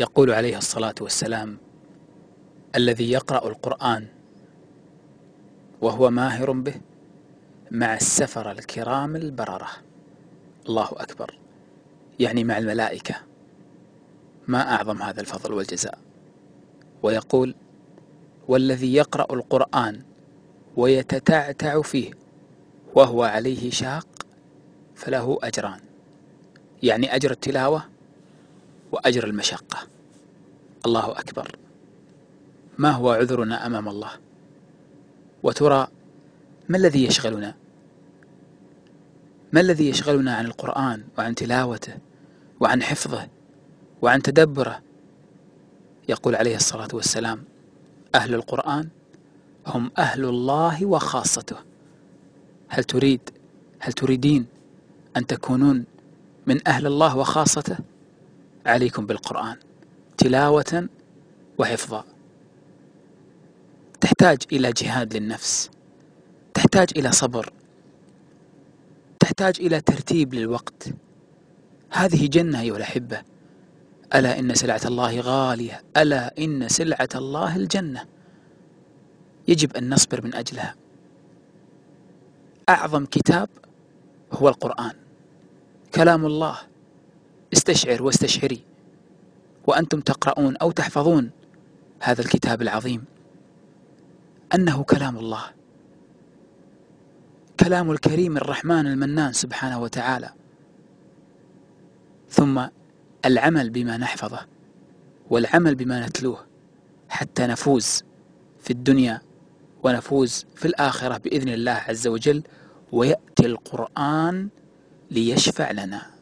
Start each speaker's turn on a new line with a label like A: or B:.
A: يقول عليه الصلاة والسلام الذي يقرأ القرآن وهو ماهر به مع السفر الكرام البررة. الله أكبر. يعني مع الملائكة. ما أعظم هذا الفضل والجزاء. ويقول والذي يقرأ القرآن ويتتعتع فيه وهو عليه شاق فله أجران. يعني أجر التلاوة وأجر المشقة. الله أكبر. ما هو عذرنا أمام الله؟ وترى ما الذي يشغلنا؟ ما الذي يشغلنا عن القرآن وعن تلاوته وعن حفظه وعن تدبره؟ يقول عليه الصلاة والسلام أهل القرآن هم أهل الله وخاصته. هل تريد هل تريدين أن تكونون من أهل الله وخاصته؟ عليكم بالقرآن تلاوة وحفظا تحتاج إلى جهاد للنفس تحتاج إلى صبر تحتاج إلى ترتيب للوقت. هذه جنة أيها الأحبة. ألا إن سلعة الله غالية ألا إن سلعة الله الجنة. يجب أن نصبر من أجلها. أعظم كتاب هو القرآن. كلام الله استشعر واستشعري وأنتم تقرؤون أو تحفظون هذا الكتاب العظيم. أنه كلام الله. كلام الكريم الرحمن المنان سبحانه وتعالى. ثم العمل بما نحفظه والعمل بما نتلوه حتى نفوز في الدنيا ونفوز في الآخرة بإذن الله عز وجل ويأتي القرآن ليشفع لنا.